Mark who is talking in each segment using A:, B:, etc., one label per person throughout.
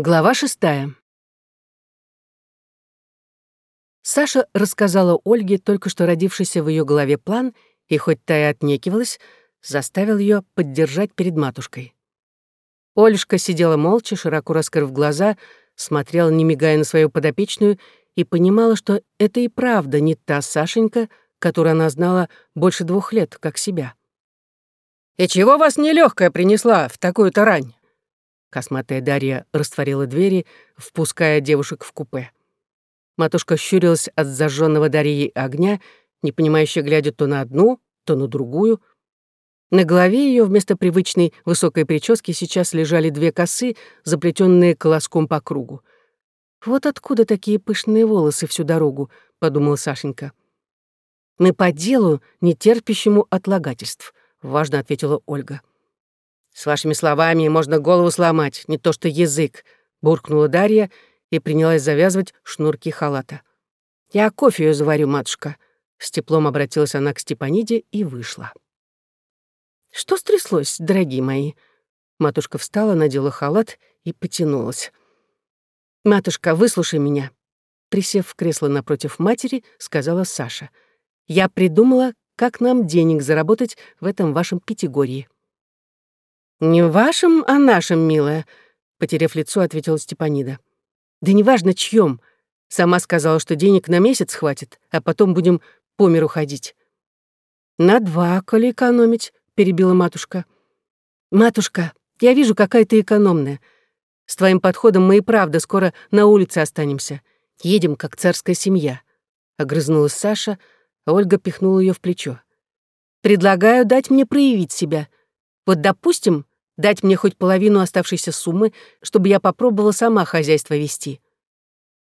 A: Глава шестая. Саша рассказала Ольге только что родившийся в ее голове план, и хоть та и отнекивалась, заставил ее поддержать перед матушкой. Олюшка сидела молча, широко раскрыв глаза, смотрела, не мигая на свою подопечную, и понимала, что это и правда не та Сашенька, которую она знала больше двух лет, как себя. «И чего вас нелегкая принесла в такую-то рань?» Косматая Дарья растворила двери, впуская девушек в купе. Матушка щурилась от зажженного Дарьей огня, не понимающе глядя то на одну, то на другую. На голове ее вместо привычной высокой прически сейчас лежали две косы, заплетенные колоском по кругу. «Вот откуда такие пышные волосы всю дорогу», — подумала Сашенька. «Мы по делу, не терпящему отлагательств», — важно ответила Ольга. «С вашими словами можно голову сломать, не то что язык», — буркнула Дарья и принялась завязывать шнурки халата. «Я кофе ее заварю, матушка», — с теплом обратилась она к Степаниде и вышла. «Что стряслось, дорогие мои?» Матушка встала, надела халат и потянулась. «Матушка, выслушай меня», — присев в кресло напротив матери, сказала Саша. «Я придумала, как нам денег заработать в этом вашем Пятигорье». «Не вашим, а нашим, милая», — потеряв лицо, ответила Степанида. «Да неважно, чьем. Сама сказала, что денег на месяц хватит, а потом будем по миру ходить». «На два, коли экономить», — перебила матушка. «Матушка, я вижу, какая ты экономная. С твоим подходом мы и правда скоро на улице останемся. Едем, как царская семья», — огрызнулась Саша, а Ольга пихнула ее в плечо. «Предлагаю дать мне проявить себя. Вот, допустим, дать мне хоть половину оставшейся суммы, чтобы я попробовала сама хозяйство вести.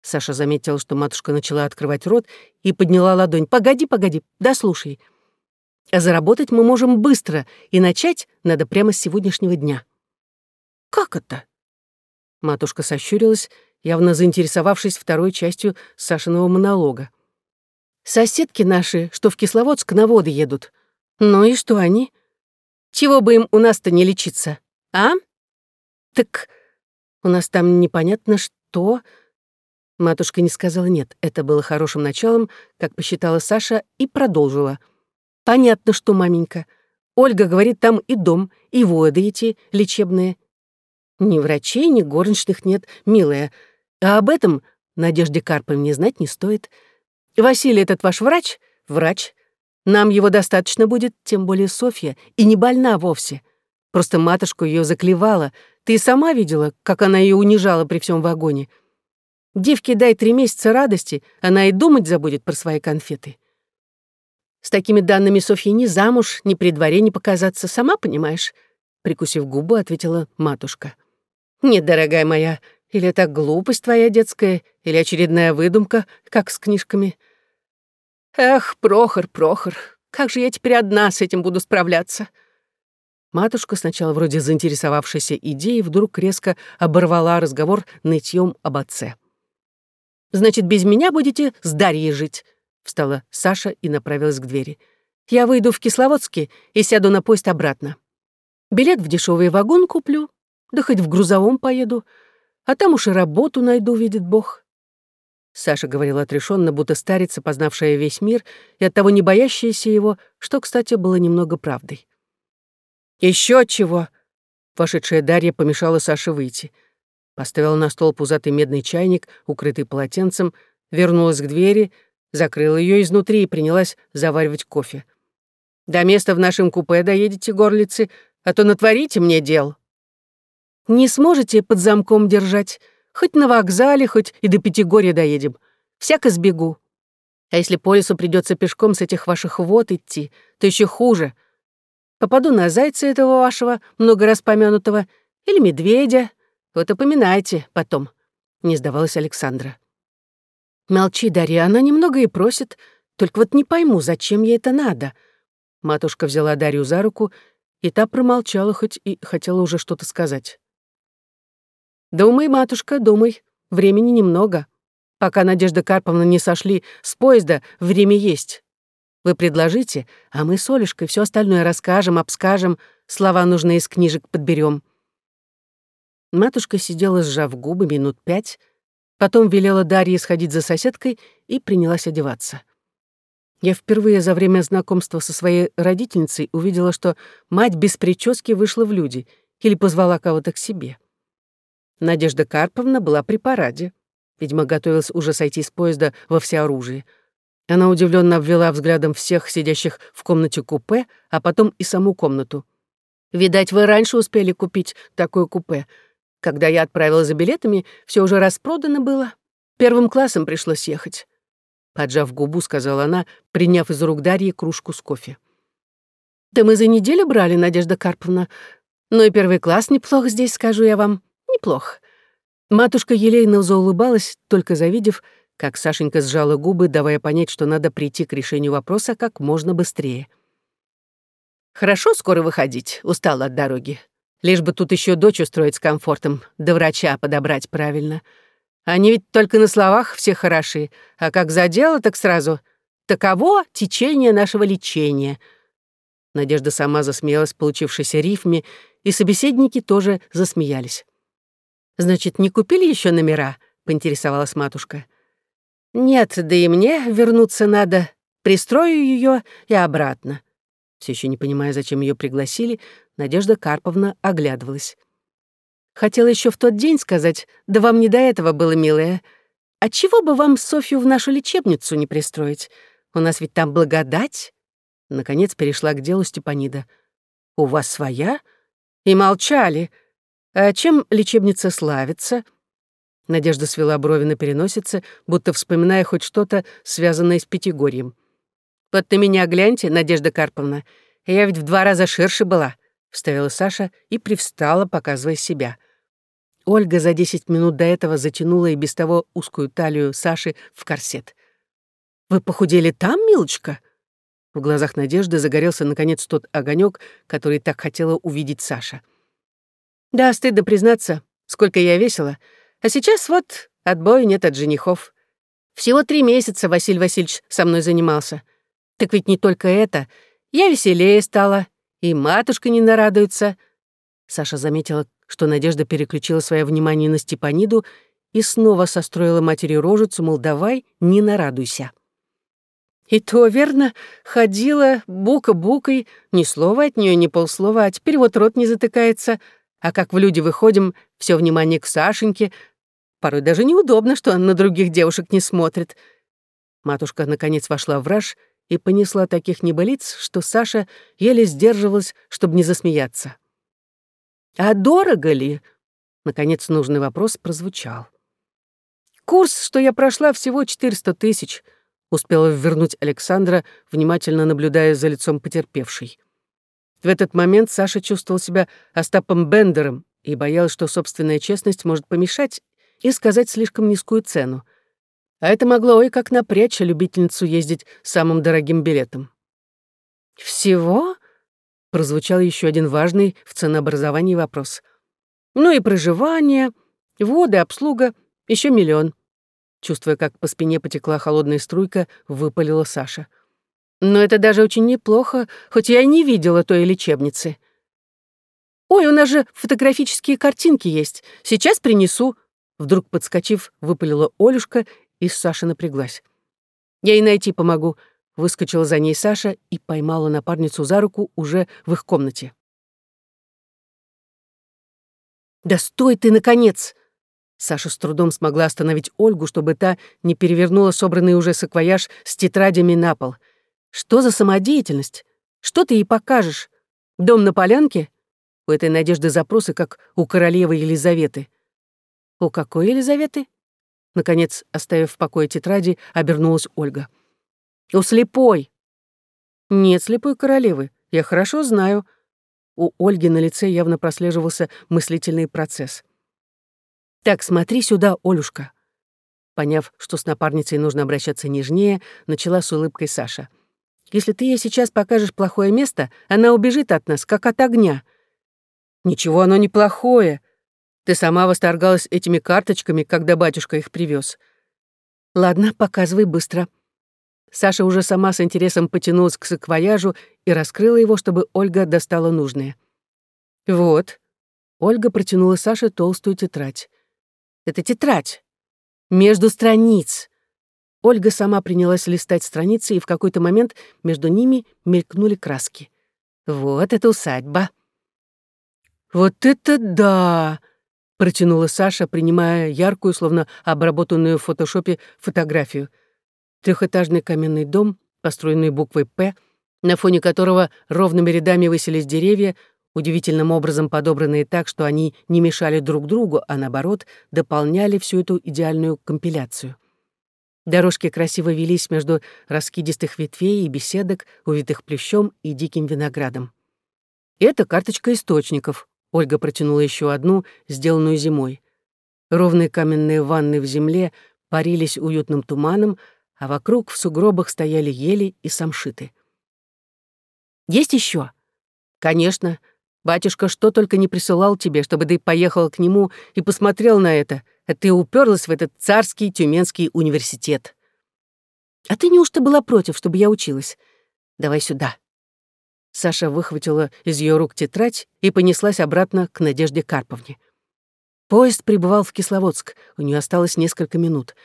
A: Саша заметила, что матушка начала открывать рот и подняла ладонь. «Погоди, погоди, дослушай. А заработать мы можем быстро, и начать надо прямо с сегодняшнего дня». «Как это?» Матушка сощурилась, явно заинтересовавшись второй частью Сашиного монолога. «Соседки наши, что в Кисловодск на воды едут. Ну и что они? Чего бы им у нас-то не лечиться, а? Так у нас там непонятно что. Матушка не сказала «нет». Это было хорошим началом, как посчитала Саша, и продолжила. «Понятно, что, маменька. Ольга говорит, там и дом, и воды эти лечебные. Ни врачей, ни горничных нет, милая. А об этом Надежде Карповне знать не стоит. Василий этот ваш врач? Врач. Нам его достаточно будет, тем более Софья, и не больна вовсе. Просто матушку ее заклевала. Ты сама видела, как она ее унижала при всем вагоне. Девке дай три месяца радости, она и думать забудет про свои конфеты. С такими данными Софье ни замуж, ни при дворе не показаться, сама понимаешь?» Прикусив губу, ответила матушка. «Нет, дорогая моя, или это глупость твоя детская, или очередная выдумка, как с книжками. Эх, Прохор, Прохор, как же я теперь одна с этим буду справляться? Матушка, сначала вроде заинтересовавшаяся идеей, вдруг резко оборвала разговор нытьем об отце. «Значит, без меня будете с Дарьей жить», — встала Саша и направилась к двери. «Я выйду в Кисловодске и сяду на поезд обратно. Билет в дешевый вагон куплю, да хоть в грузовом поеду, а там уж и работу найду, видит Бог. Саша говорила отрешенно, будто старица, познавшая весь мир, и оттого не боящаяся его, что, кстати, было немного правдой. Еще чего!» Вошедшая Дарья помешала Саше выйти. Поставила на стол пузатый медный чайник, укрытый полотенцем, вернулась к двери, закрыла ее изнутри и принялась заваривать кофе. «До места в нашем купе доедете, горлицы, а то натворите мне дел». «Не сможете под замком держать?» Хоть на вокзале, хоть и до Пятигорья доедем. Всяко сбегу. А если по лесу придется пешком с этих ваших вод идти, то еще хуже. Попаду на зайца этого вашего, много раз помянутого, или медведя. Вот и поминайте потом», — не сдавалась Александра. «Молчи, Дарья, она немного и просит, только вот не пойму, зачем ей это надо». Матушка взяла Дарью за руку, и та промолчала, хоть и хотела уже что-то сказать. «Думай, матушка, думай. Времени немного. Пока Надежда Карповна не сошли с поезда, время есть. Вы предложите, а мы с Олюшкой все остальное расскажем, обскажем, слова нужные из книжек подберем. Матушка сидела, сжав губы, минут пять, потом велела Дарье сходить за соседкой и принялась одеваться. Я впервые за время знакомства со своей родительницей увидела, что мать без прически вышла в люди или позвала кого-то к себе. Надежда Карповна была при параде. Видимо, готовилась уже сойти с поезда во всеоружии. Она удивленно обвела взглядом всех сидящих в комнате купе, а потом и саму комнату. «Видать, вы раньше успели купить такое купе. Когда я отправила за билетами, все уже распродано было. Первым классом пришлось ехать». Поджав губу, сказала она, приняв из рук Дарьи кружку с кофе. «Да мы за неделю брали, Надежда Карповна. Но и первый класс неплох здесь, скажу я вам. Неплох. Матушка елейно заулыбалась, только завидев, как Сашенька сжала губы, давая понять, что надо прийти к решению вопроса как можно быстрее. «Хорошо скоро выходить, устала от дороги. Лишь бы тут еще дочь устроить с комфортом, до врача подобрать правильно. Они ведь только на словах все хороши, а как за дело, так сразу. Таково течение нашего лечения». Надежда сама засмеялась получившейся рифме, и собеседники тоже засмеялись. «Значит, не купили еще номера?» — поинтересовалась матушка. «Нет, да и мне вернуться надо. Пристрою ее и обратно». Все еще не понимая, зачем ее пригласили, Надежда Карповна оглядывалась. Хотела еще в тот день сказать, да вам не до этого было, милая. А чего бы вам Софью в нашу лечебницу не пристроить? У нас ведь там благодать. Наконец перешла к делу Степанида. У вас своя? И молчали. А чем лечебница славится? Надежда свела брови на переносице, будто вспоминая хоть что-то, связанное с Пятигорьем. «Вот на меня гляньте, Надежда Карповна. Я ведь в два раза ширше была», — вставила Саша и привстала, показывая себя. Ольга за десять минут до этого затянула и без того узкую талию Саши в корсет. «Вы похудели там, милочка?» В глазах Надежды загорелся, наконец, тот огонек, который так хотела увидеть Саша. Да, стыдно признаться, сколько я весила. А сейчас вот отбоя нет от женихов. Всего три месяца Василий Васильевич со мной занимался. Так ведь не только это. Я веселее стала, и матушка не нарадуется. Саша заметила, что Надежда переключила свое внимание на Степаниду и снова состроила матери рожицу, мол, давай, не нарадуйся. И то, верно, ходила бука-букой, ни слова от нее, ни полслова, а теперь вот рот не затыкается — а как в люди выходим, все внимание к Сашеньке. Порой даже неудобно, что он на других девушек не смотрит. Матушка, наконец, вошла в раж и понесла таких небылиц, что Саша еле сдерживалась, чтобы не засмеяться. «А дорого ли?» Наконец, нужный вопрос прозвучал. «Курс, что я прошла, всего 400 тысяч», успела вернуть Александра, внимательно наблюдая за лицом потерпевшей. В этот момент Саша чувствовал себя Остапом Бендером и боялась, что собственная честность может помешать и сказать слишком низкую цену. А это могло ой как напрячь любительницу ездить самым дорогим билетом. «Всего?» — прозвучал еще один важный в ценообразовании вопрос. «Ну и проживание, воды, обслуга, еще миллион». Чувствуя, как по спине потекла холодная струйка, выпалила Саша — но это даже очень неплохо, хоть я и не видела той лечебницы. «Ой, у нас же фотографические картинки есть. Сейчас принесу». Вдруг, подскочив, выпалила Олюшка, и Саша напряглась. «Я ей найти помогу», — выскочила за ней Саша и поймала напарницу за руку уже в их комнате. «Да стой ты, наконец!» Саша с трудом смогла остановить Ольгу, чтобы та не перевернула собранный уже саквояж с тетрадями на пол — что за самодеятельность? Что ты ей покажешь? Дом на полянке? У этой Надежды запросы, как у королевы Елизаветы. У какой Елизаветы? Наконец, оставив в покое тетради, обернулась Ольга. У слепой. Нет слепой королевы. Я хорошо знаю. У Ольги на лице явно прослеживался мыслительный процесс. Так, смотри сюда, Олюшка. Поняв, что с напарницей нужно обращаться нежнее, начала с улыбкой Саша. Если ты ей сейчас покажешь плохое место, она убежит от нас, как от огня. Ничего оно не плохое. Ты сама восторгалась этими карточками, когда батюшка их привез. Ладно, показывай быстро. Саша уже сама с интересом потянулась к саквояжу и раскрыла его, чтобы Ольга достала нужное. Вот. Ольга протянула Саше толстую тетрадь. «Это тетрадь. Между страниц». Ольга сама принялась листать страницы, и в какой-то момент между ними мелькнули краски. «Вот это усадьба». «Вот это да!» — протянула Саша, принимая яркую, словно обработанную в фотошопе, фотографию. Трехэтажный каменный дом, построенный буквой «П», на фоне которого ровными рядами высились деревья, удивительным образом подобранные так, что они не мешали друг другу, а наоборот, дополняли всю эту идеальную компиляцию. Дорожки красиво велись между раскидистых ветвей и беседок, увитых плющом и диким виноградом. Это карточка источников. Ольга протянула еще одну, сделанную зимой. Ровные каменные ванны в земле парились уютным туманом, а вокруг в сугробах стояли ели и самшиты. «Есть еще? «Конечно. Батюшка что только не присылал тебе, чтобы ты поехал к нему и посмотрел на это, ты уперлась в этот царский тюменский университет. А ты неужто была против, чтобы я училась? Давай сюда». Саша выхватила из ее рук тетрадь и понеслась обратно к Надежде Карповне. Поезд прибывал в Кисловодск, у нее осталось несколько минут.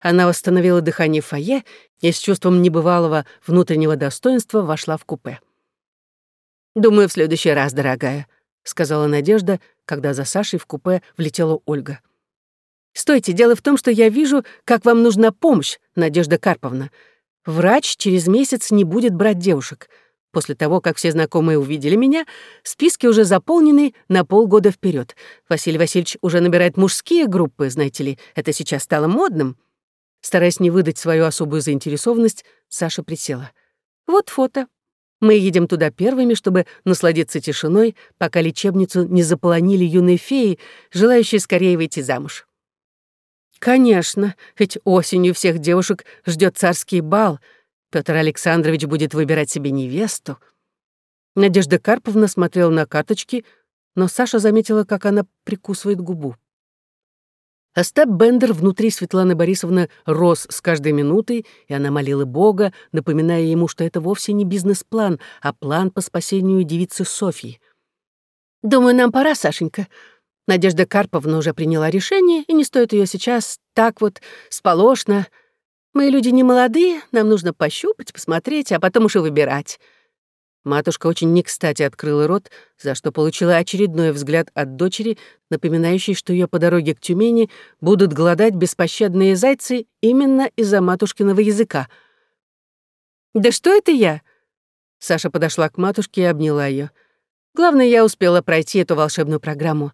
A: Она восстановила дыхание в фойе и с чувством небывалого внутреннего достоинства вошла в купе. «Думаю, в следующий раз, дорогая», — сказала Надежда, когда за Сашей в купе влетела Ольга. «Стойте, дело в том, что я вижу, как вам нужна помощь, Надежда Карповна. Врач через месяц не будет брать девушек. После того, как все знакомые увидели меня, списки уже заполнены на полгода вперед. Василий Васильевич уже набирает мужские группы, знаете ли, это сейчас стало модным». Стараясь не выдать свою особую заинтересованность, Саша присела. «Вот фото. Мы едем туда первыми, чтобы насладиться тишиной, пока лечебницу не заполонили юные феи, желающие скорее выйти замуж. Конечно, ведь осенью всех девушек ждет царский бал. Петр Александрович будет выбирать себе невесту. Надежда Карповна смотрела на карточки, но Саша заметила, как она прикусывает губу. Остап Бендер внутри Светланы Борисовны рос с каждой минутой, и она молила Бога, напоминая ему, что это вовсе не бизнес-план, а план по спасению девицы Софьи. «Думаю, нам пора, Сашенька. Надежда Карповна уже приняла решение, и не стоит ее сейчас так вот сполошно. Мы люди не молодые, нам нужно пощупать, посмотреть, а потом уже выбирать. Матушка очень не кстати открыла рот, за что получила очередной взгляд от дочери, напоминающий, что ее по дороге к Тюмени будут голодать беспощадные зайцы именно из-за матушкиного языка. «Да что это я?» Саша подошла к матушке и обняла ее. «Главное, я успела пройти эту волшебную программу.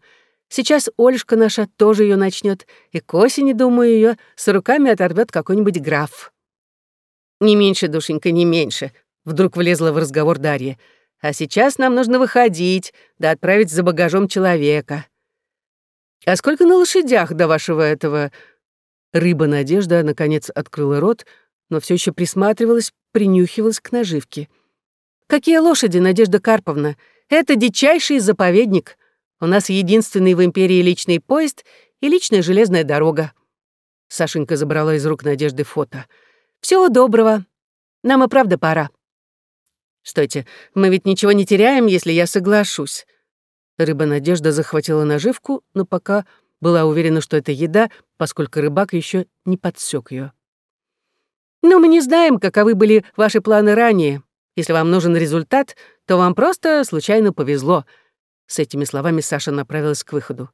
A: Сейчас Ольшка наша тоже ее начнет, и к осени, думаю, ее с руками оторвет какой-нибудь граф». «Не меньше, душенька, не меньше», Вдруг влезла в разговор Дарья. «А сейчас нам нужно выходить, да отправить за багажом человека». «А сколько на лошадях до вашего этого...» Рыба Надежда, наконец, открыла рот, но все еще присматривалась, принюхивалась к наживке. «Какие лошади, Надежда Карповна? Это дичайший заповедник. У нас единственный в империи личный поезд и личная железная дорога». Сашенька забрала из рук Надежды фото. «Всего доброго. Нам и правда пора». «Стойте, мы ведь ничего не теряем, если я соглашусь». Рыба Надежда захватила наживку, но пока была уверена, что это еда, поскольку рыбак еще не подсек ее. «Но мы не знаем, каковы были ваши планы ранее. Если вам нужен результат, то вам просто случайно повезло». С этими словами Саша направилась к выходу.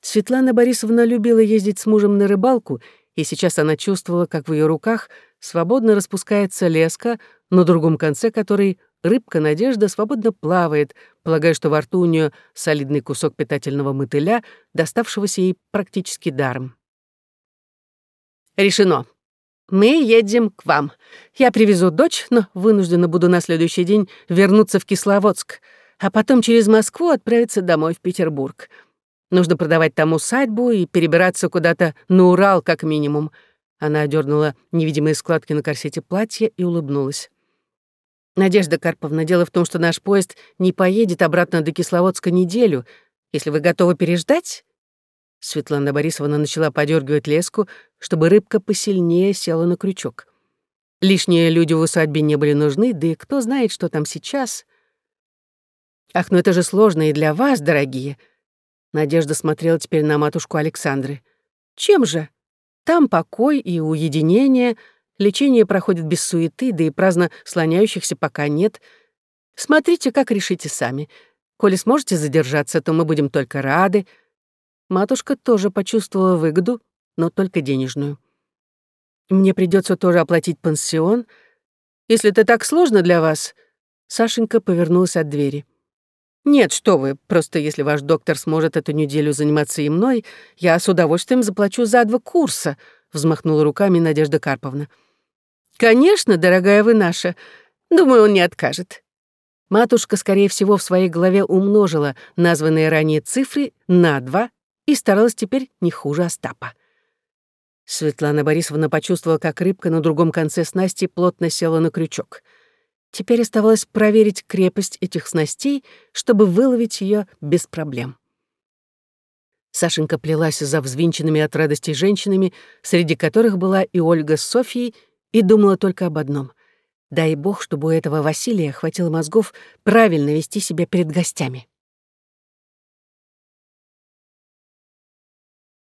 A: Светлана Борисовна любила ездить с мужем на рыбалку, и сейчас она чувствовала, как в ее руках свободно распускается леска, на другом конце которой рыбка Надежда свободно плавает, полагая, что во рту у нее солидный кусок питательного мотыля, доставшегося ей практически даром. «Решено. Мы едем к вам. Я привезу дочь, но вынуждена буду на следующий день вернуться в Кисловодск, а потом через Москву отправиться домой в Петербург. Нужно продавать там усадьбу и перебираться куда-то на Урал, как минимум». Она одернула невидимые складки на корсете платья и улыбнулась. «Надежда Карповна, дело в том, что наш поезд не поедет обратно до Кисловодска неделю. Если вы готовы переждать...» Светлана Борисовна начала подергивать леску, чтобы рыбка посильнее села на крючок. Лишние люди в усадьбе не были нужны, да и кто знает, что там сейчас. Ах, ну это же сложно и для вас, дорогие. Надежда смотрела теперь на матушку Александры. Чем же? Там покой и уединение, лечение проходит без суеты, да и праздно слоняющихся пока нет. Смотрите, как решите сами. Коли сможете задержаться, то мы будем только рады. Матушка тоже почувствовала выгоду, но только денежную. Мне придется тоже оплатить пансион. Если это так сложно для вас... Сашенька повернулась от двери. «Нет, что вы, просто если ваш доктор сможет эту неделю заниматься и мной, я с удовольствием заплачу за два курса», — взмахнула руками Надежда Карповна. «Конечно, дорогая вы наша. Думаю, он не откажет». Матушка, скорее всего, в своей голове умножила названные ранее цифры на два и старалась теперь не хуже Остапа. Светлана Борисовна почувствовала, как рыбка на другом конце снасти плотно села на крючок — Теперь оставалось проверить крепость этих снастей, чтобы выловить ее без проблем. Сашенька плелась за взвинченными от радости женщинами, среди которых была и Ольга с Софией, и думала только об одном. Дай бог, чтобы у этого Василия хватило мозгов правильно вести себя перед гостями.